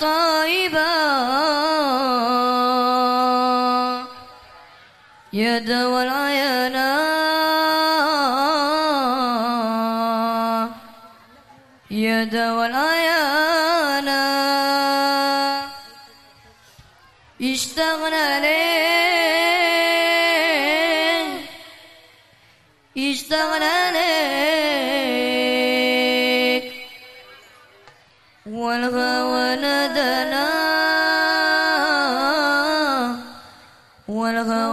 طيبا الجد والعيانا. يد والعيانا. اشتغنا ليه اشتغنا ليك والغوى ندنا والغوى